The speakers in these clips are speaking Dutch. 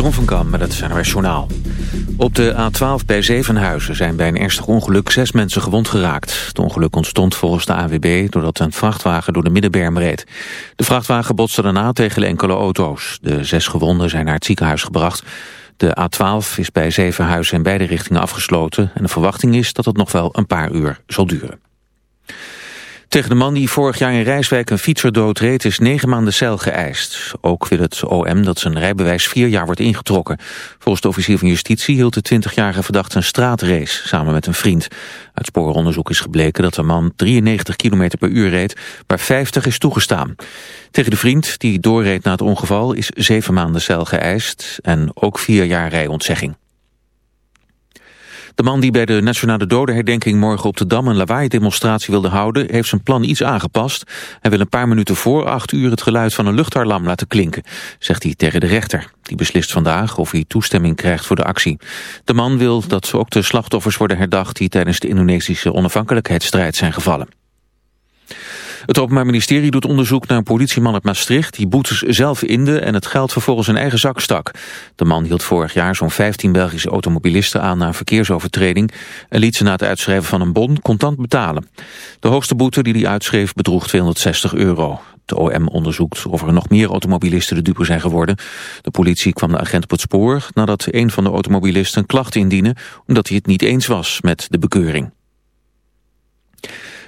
Jeroen van Kam met het NRS Journaal. Op de A12 bij Zevenhuizen zijn bij een ernstig ongeluk zes mensen gewond geraakt. Het ongeluk ontstond volgens de AWB doordat een vrachtwagen door de middenberm reed. De vrachtwagen botste daarna tegen enkele auto's. De zes gewonden zijn naar het ziekenhuis gebracht. De A12 is bij Zevenhuizen in beide richtingen afgesloten... en de verwachting is dat het nog wel een paar uur zal duren. Tegen de man die vorig jaar in Rijswijk een fietser doodreed is negen maanden cel geëist. Ook wil het OM dat zijn rijbewijs vier jaar wordt ingetrokken. Volgens de officier van justitie hield de 20-jarige verdachte een straatrace samen met een vriend. Uit spooronderzoek is gebleken dat de man 93 km per uur reed, waar 50 is toegestaan. Tegen de vriend die doorreed na het ongeval is zeven maanden cel geëist en ook vier jaar rijontzegging. De man die bij de Nationale Dodenherdenking morgen op de Dam een lawaai-demonstratie wilde houden, heeft zijn plan iets aangepast. Hij wil een paar minuten voor acht uur het geluid van een luchtalarm laten klinken, zegt hij tegen de rechter. Die beslist vandaag of hij toestemming krijgt voor de actie. De man wil dat ook de slachtoffers worden herdacht die tijdens de Indonesische onafhankelijkheidsstrijd zijn gevallen. Het Openbaar Ministerie doet onderzoek naar een politieman uit Maastricht... die boetes zelf inde en het geld vervolgens in eigen zak stak. De man hield vorig jaar zo'n 15 Belgische automobilisten aan... na een verkeersovertreding en liet ze na het uitschrijven van een bon contant betalen. De hoogste boete die hij uitschreef bedroeg 260 euro. De OM onderzoekt of er nog meer automobilisten de dupe zijn geworden. De politie kwam de agent op het spoor nadat een van de automobilisten een klacht indiende... omdat hij het niet eens was met de bekeuring.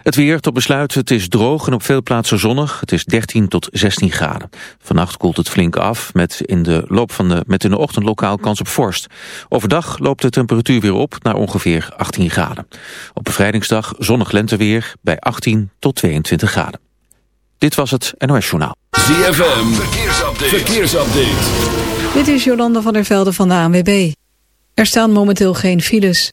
Het weer tot besluit, het is droog en op veel plaatsen zonnig. Het is 13 tot 16 graden. Vannacht koelt het flink af met in de loop van de, met in de ochtend lokaal kans op vorst. Overdag loopt de temperatuur weer op naar ongeveer 18 graden. Op bevrijdingsdag zonnig lenteweer bij 18 tot 22 graden. Dit was het NOS Journaal. ZFM, verkeersupdate. verkeersupdate. Dit is Jolanda van der Velde van de ANWB. Er staan momenteel geen files.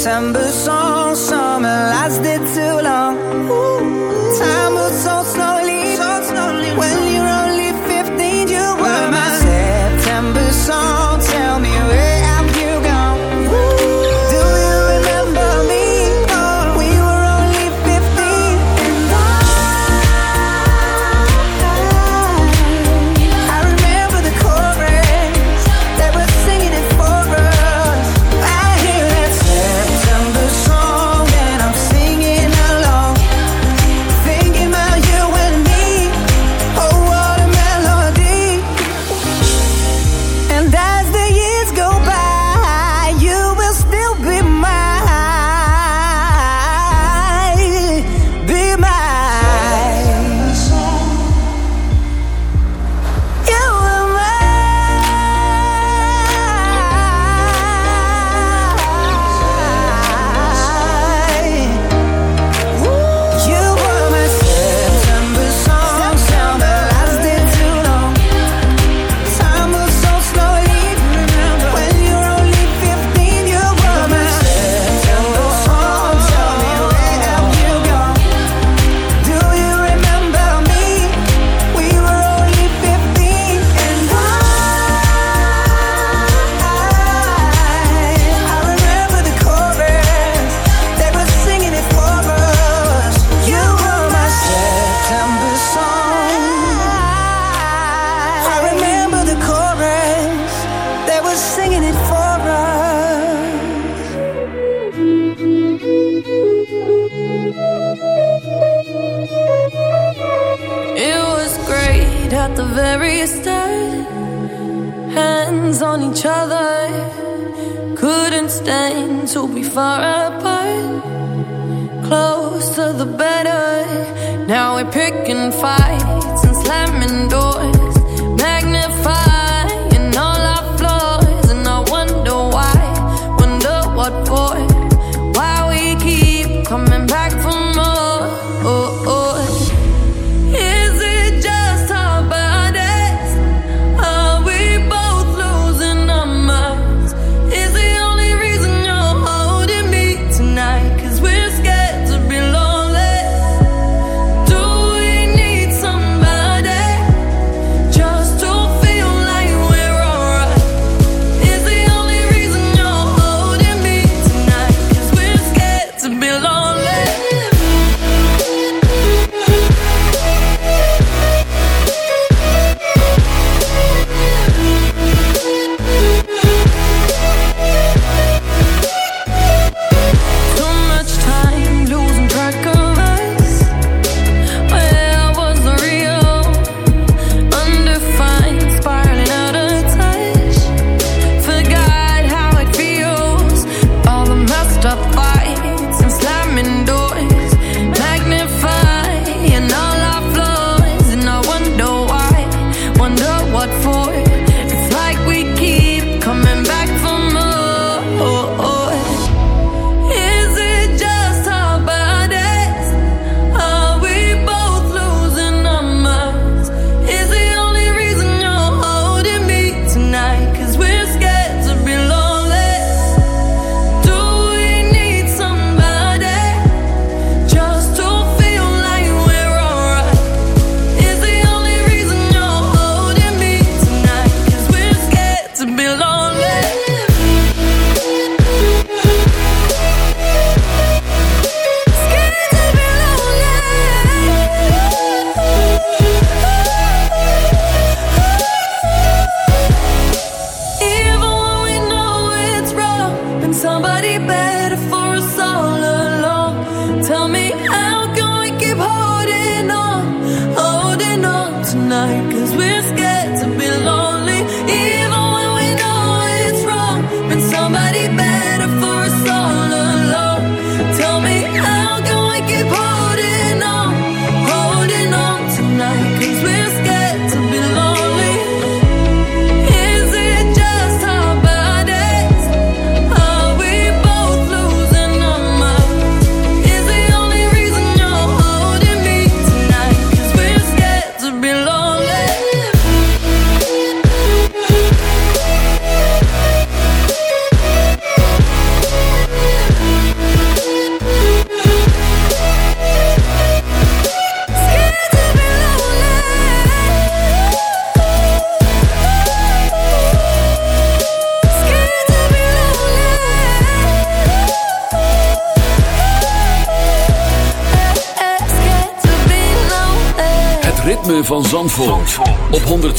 September song.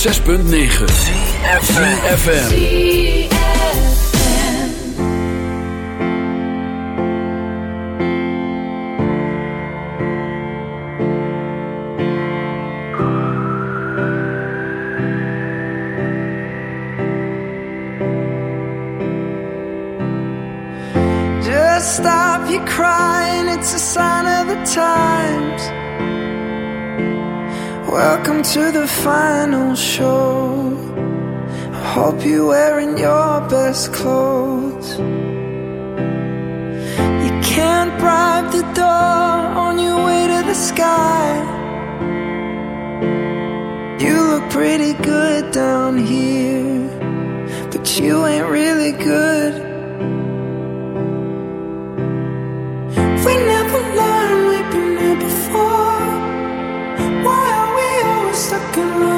106.9 FM. pretty good down here, but you ain't really good. We never learned we've been here before. Why are we always stuck in love?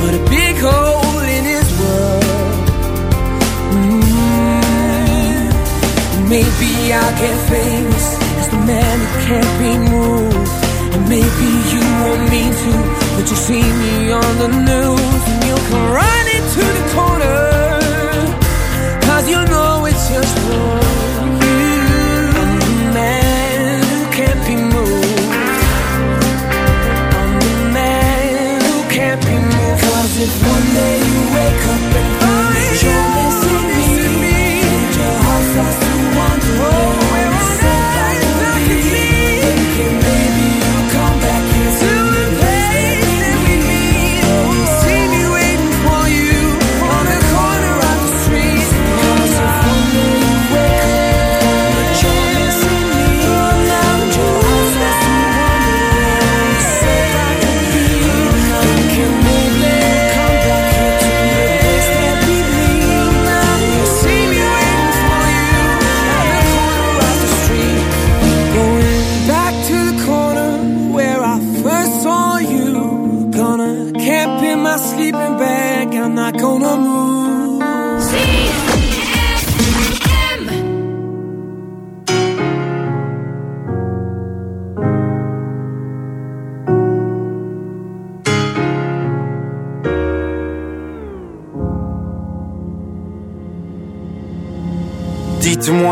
but a big hole in his world. Mm. Maybe I'll get famous as the man who can't be moved. And maybe you won't mean to, but you see me on the news and you'll come running to the corner. Cause you know it's just wrong. if one day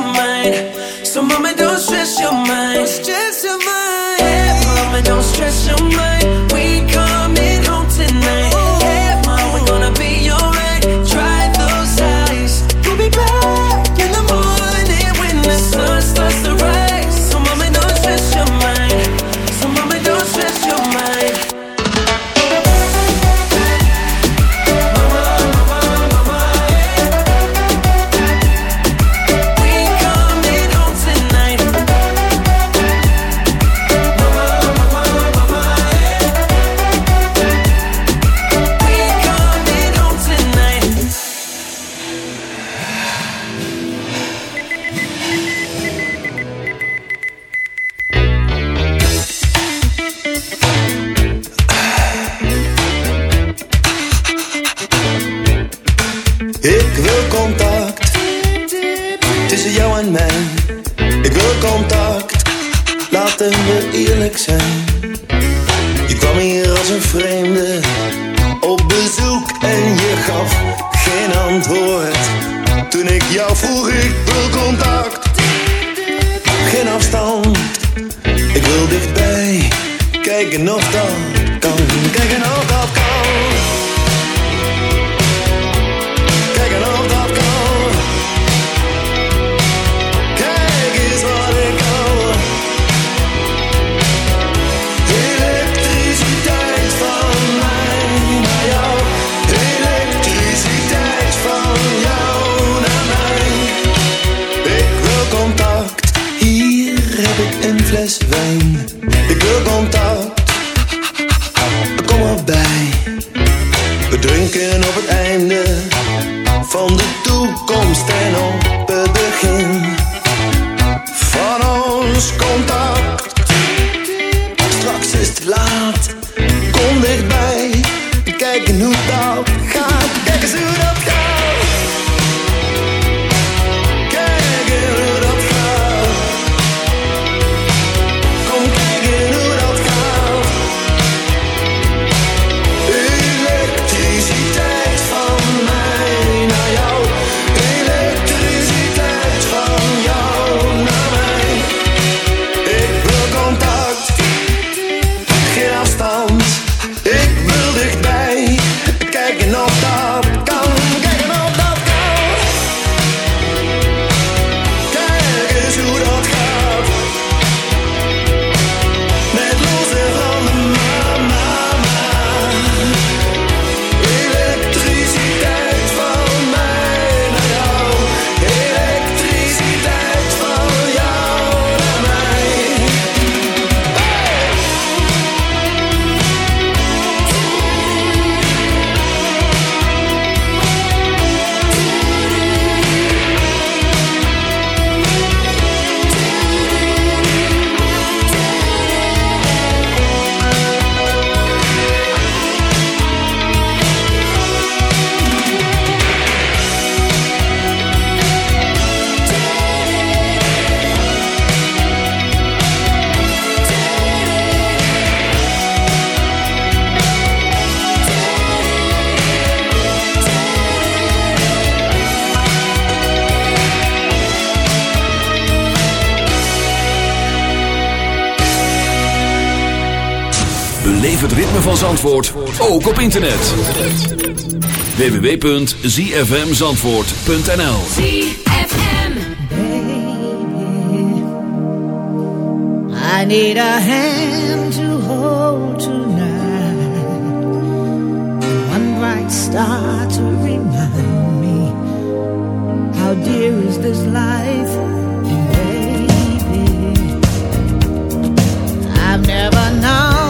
mind. toekomst en op het begin. Beleef het ritme van Zandvoort ook op internet. www.zfmzandvoort.nl ZFM Baby, I need a hand to hold tonight. One bright star to remind me. How dear is this life? Baby, I've never known.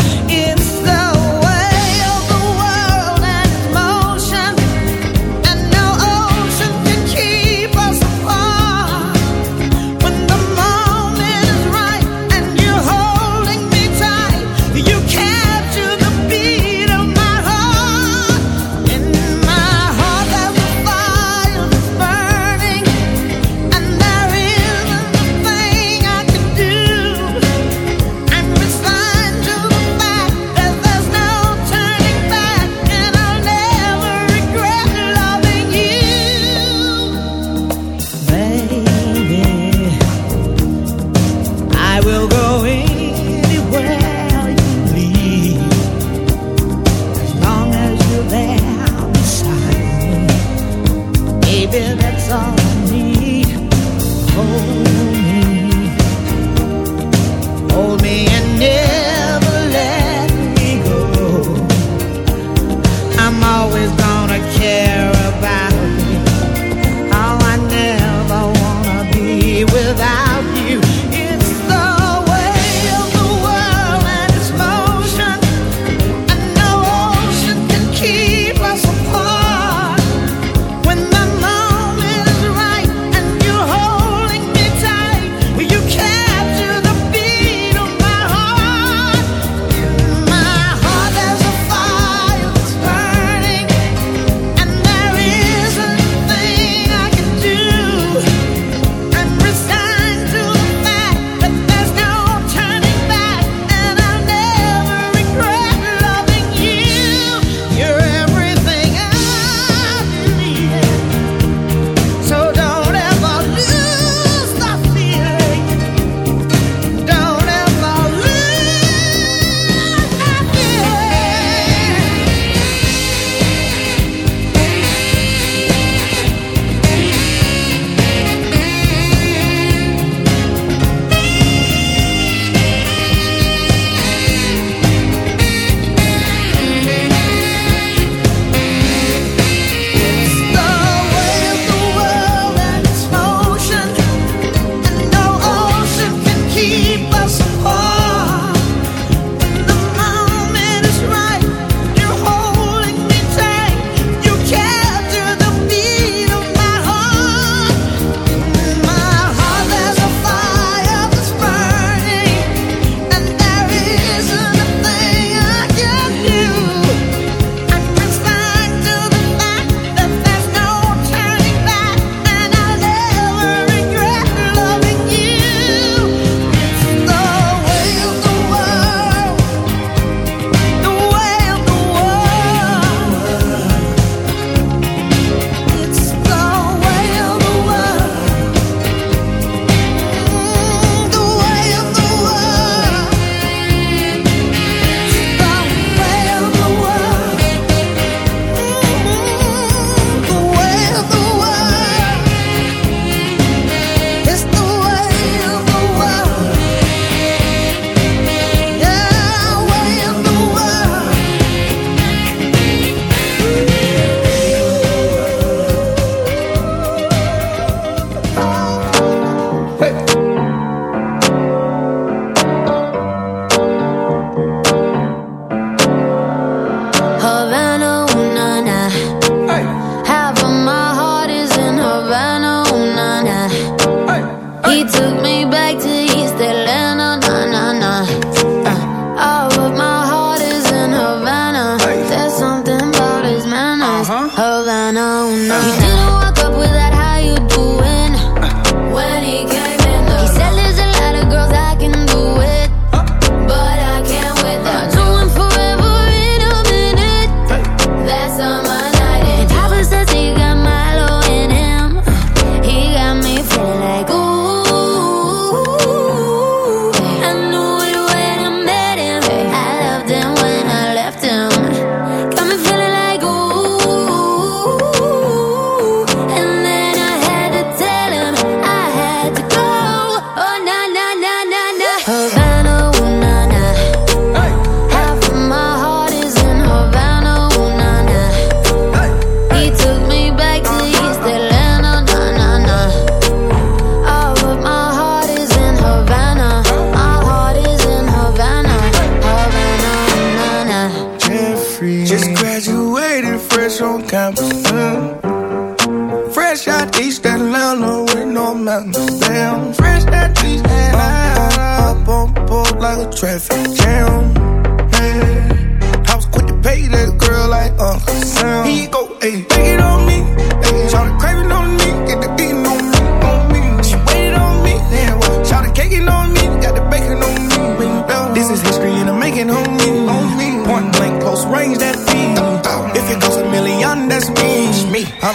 on campus. Mm. Fresh out East Atlanta with no mountains.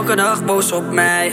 Elke dag boos op mij.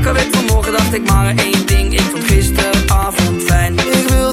Ik werd vanmorgen, dacht ik maar één ding. Ik vond gisteravond fijn. Ik wil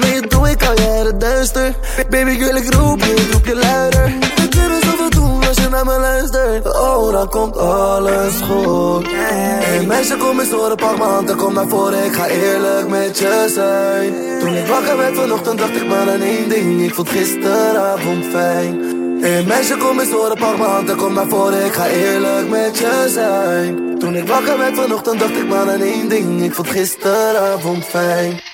Kom doe ik al jaren duister. Baby, ik wil ik roep je, ik roep je luider. We kunnen zoveel doen als je naar me luistert. Oh, dan komt alles goed. Hey meisje, kom eens horen, pak m'n hand en kom naar voren. Ik ga eerlijk met je zijn. Toen ik wakker werd vanochtend, dacht ik maar aan één ding. Ik vond gisteravond fijn. Hey meisje, kom eens horen, pak m'n hand en kom naar voren. Ik ga eerlijk met je zijn. Toen ik wakker werd vanochtend, dacht ik maar aan één ding. Ik vond gisteravond fijn.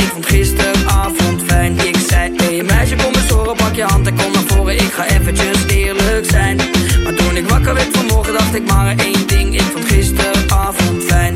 Vond gisteravond fijn. Ik zei, hey meisje, kom eens horen, pak je hand en kom naar voren. Ik ga eventjes eerlijk zijn. Maar toen ik wakker werd vanmorgen, dacht ik maar één ding. Ik vond gisteravond fijn.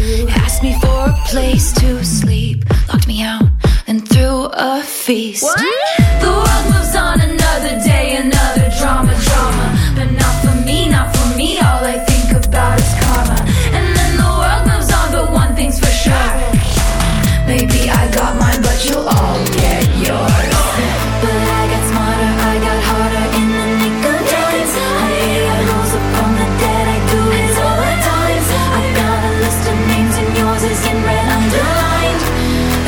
asked me for a place to sleep, locked me out, and threw a feast. The world moves on another day, another drama, drama. But not for me, not for me. All I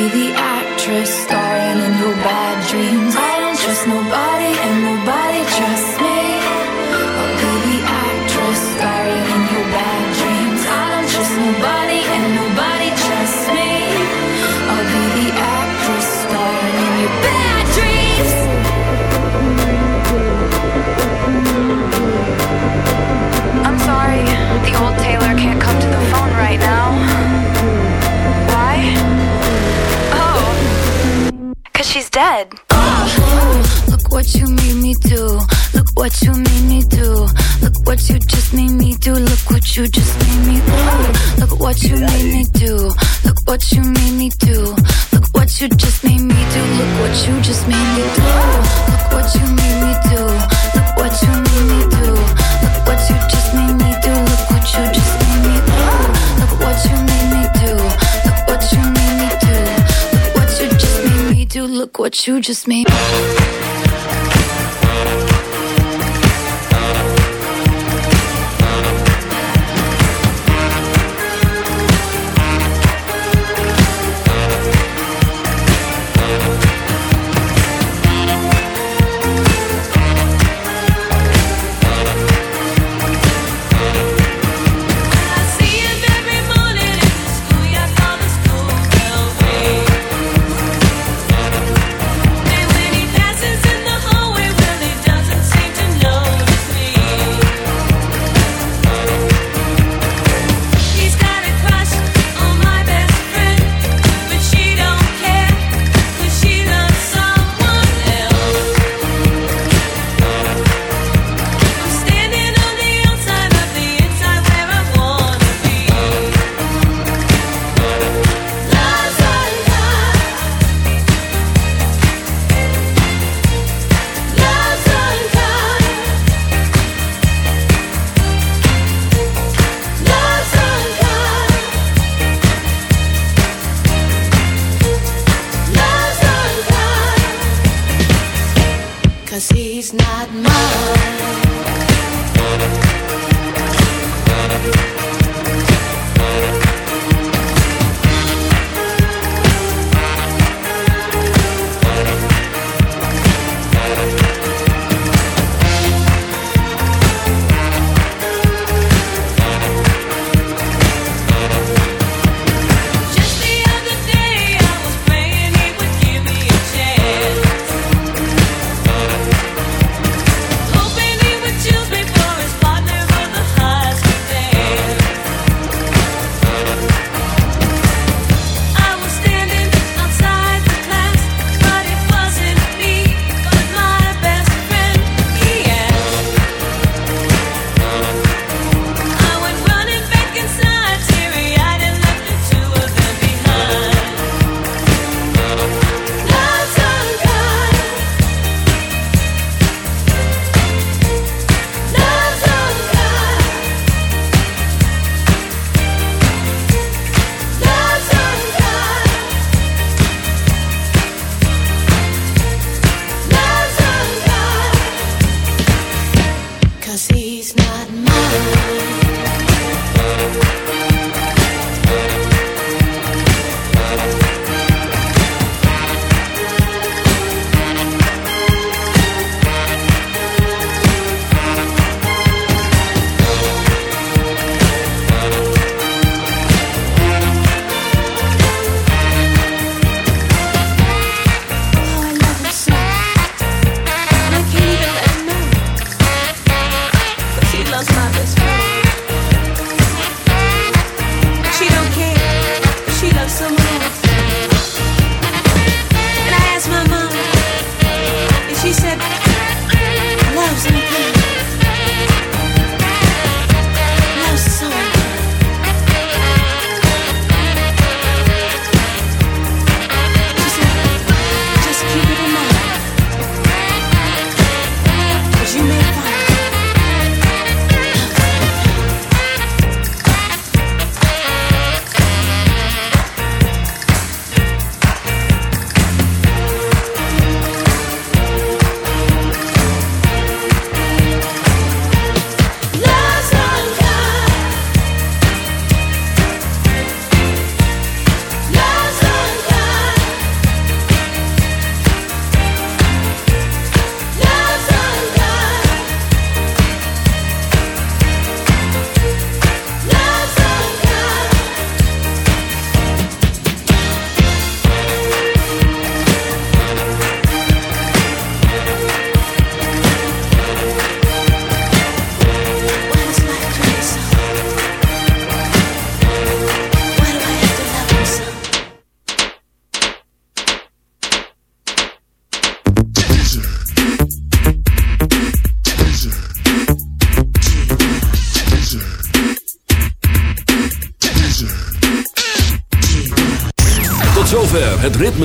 Be the actress starring in your bad dead. Oh, look what you made me do. Look what you made me do. Look what you just made me do. Look what you just made me do. Look what you made me do. Look what you made me do. Look what you just made me do. Look what you just made me do. Look what you made me do. Look what you made me do. What you just made. Cause he's not mine.